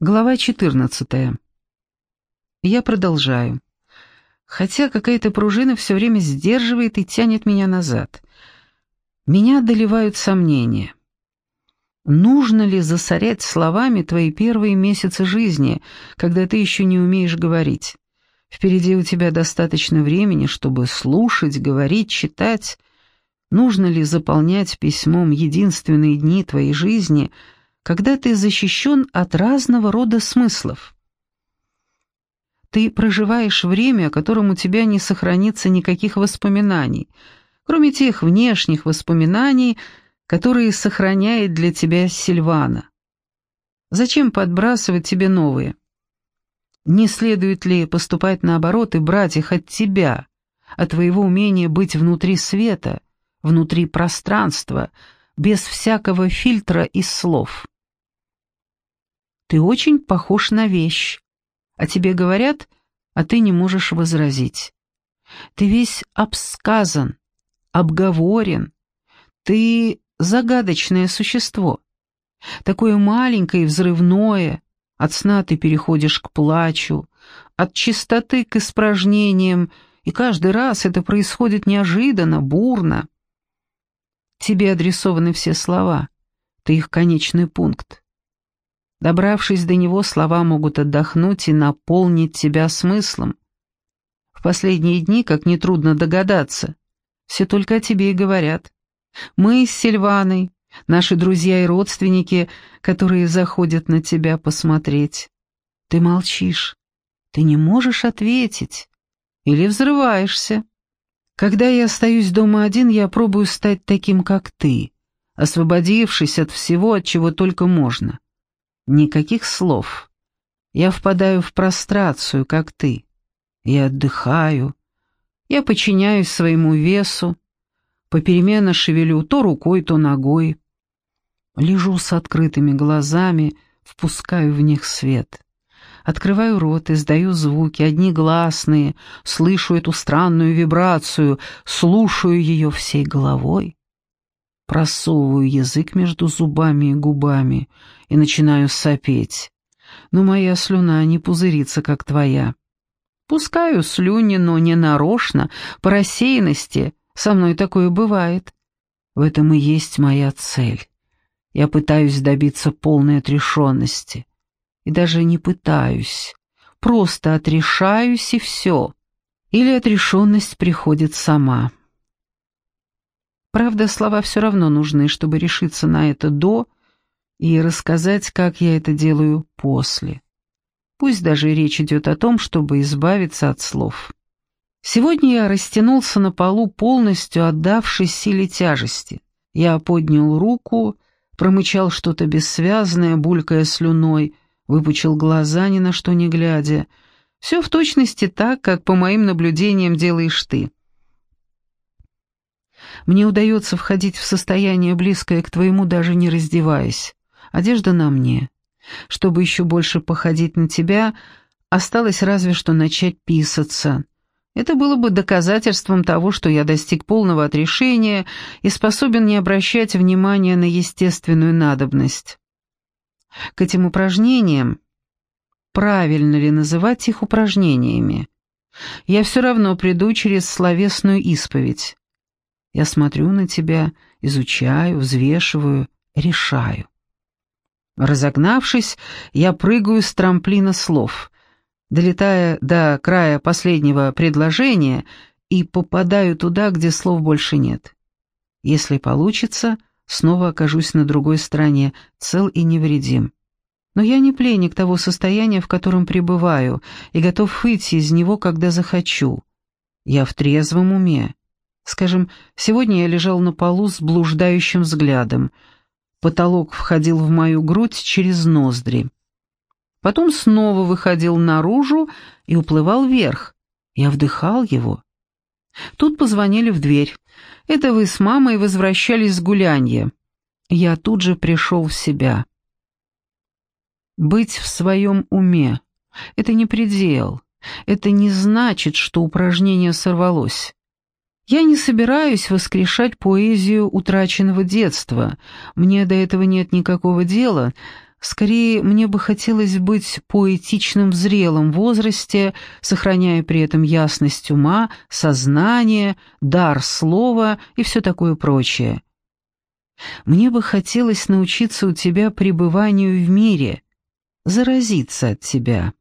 Глава 14. Я продолжаю. Хотя какая-то пружина все время сдерживает и тянет меня назад. Меня одолевают сомнения. Нужно ли засорять словами твои первые месяцы жизни, когда ты еще не умеешь говорить? Впереди у тебя достаточно времени, чтобы слушать, говорить, читать. Нужно ли заполнять письмом единственные дни твоей жизни — когда ты защищен от разного рода смыслов. Ты проживаешь время, о котором у тебя не сохранится никаких воспоминаний, кроме тех внешних воспоминаний, которые сохраняет для тебя Сильвана. Зачем подбрасывать тебе новые? Не следует ли поступать наоборот и брать их от тебя, от твоего умения быть внутри света, внутри пространства, без всякого фильтра из слов? Ты очень похож на вещь. А тебе говорят, а ты не можешь возразить. Ты весь обсказан, обговорен. Ты загадочное существо. Такое маленькое и взрывное. От сна ты переходишь к плачу, от чистоты к испражнениям, и каждый раз это происходит неожиданно, бурно. Тебе адресованы все слова, ты их конечный пункт. Добравшись до него, слова могут отдохнуть и наполнить тебя смыслом. В последние дни, как нетрудно догадаться, все только о тебе и говорят. Мы с Сильваной, наши друзья и родственники, которые заходят на тебя посмотреть. Ты молчишь, ты не можешь ответить или взрываешься. Когда я остаюсь дома один, я пробую стать таким, как ты, освободившись от всего, от чего только можно. Никаких слов. Я впадаю в прострацию, как ты. Я отдыхаю. Я подчиняюсь своему весу. Попеременно шевелю то рукой, то ногой. Лежу с открытыми глазами, впускаю в них свет. Открываю рот, издаю звуки, одни гласные, слышу эту странную вибрацию, слушаю ее всей головой просовываю язык между зубами и губами и начинаю сопеть. Но моя слюна не пузырится, как твоя. Пускаю слюни, но не нарочно, по рассеянности. Со мной такое бывает. В этом и есть моя цель. Я пытаюсь добиться полной отрешенности. И даже не пытаюсь. Просто отрешаюсь и все. Или отрешенность приходит сама. Правда, слова все равно нужны, чтобы решиться на это до и рассказать, как я это делаю после. Пусть даже речь идет о том, чтобы избавиться от слов. Сегодня я растянулся на полу, полностью отдавшись силе тяжести. Я поднял руку, промычал что-то бессвязное, булькая слюной, выпучил глаза, ни на что не глядя. Все в точности так, как, по моим наблюдениям, делаешь ты. Мне удается входить в состояние, близкое к твоему, даже не раздеваясь. Одежда на мне. Чтобы еще больше походить на тебя, осталось разве что начать писаться. Это было бы доказательством того, что я достиг полного отрешения и способен не обращать внимания на естественную надобность. К этим упражнениям, правильно ли называть их упражнениями, я все равно приду через словесную исповедь. Я смотрю на тебя, изучаю, взвешиваю, решаю. Разогнавшись, я прыгаю с трамплина слов, долетая до края последнего предложения и попадаю туда, где слов больше нет. Если получится, снова окажусь на другой стороне, цел и невредим. Но я не пленник того состояния, в котором пребываю, и готов выйти из него, когда захочу. Я в трезвом уме. Скажем, сегодня я лежал на полу с блуждающим взглядом. Потолок входил в мою грудь через ноздри. Потом снова выходил наружу и уплывал вверх. Я вдыхал его. Тут позвонили в дверь. Это вы с мамой возвращались с гулянья. Я тут же пришел в себя. Быть в своем уме — это не предел. Это не значит, что упражнение сорвалось. Я не собираюсь воскрешать поэзию утраченного детства. Мне до этого нет никакого дела. Скорее, мне бы хотелось быть поэтичным в зрелом возрасте, сохраняя при этом ясность ума, сознание, дар слова и все такое прочее. Мне бы хотелось научиться у тебя пребыванию в мире, заразиться от тебя.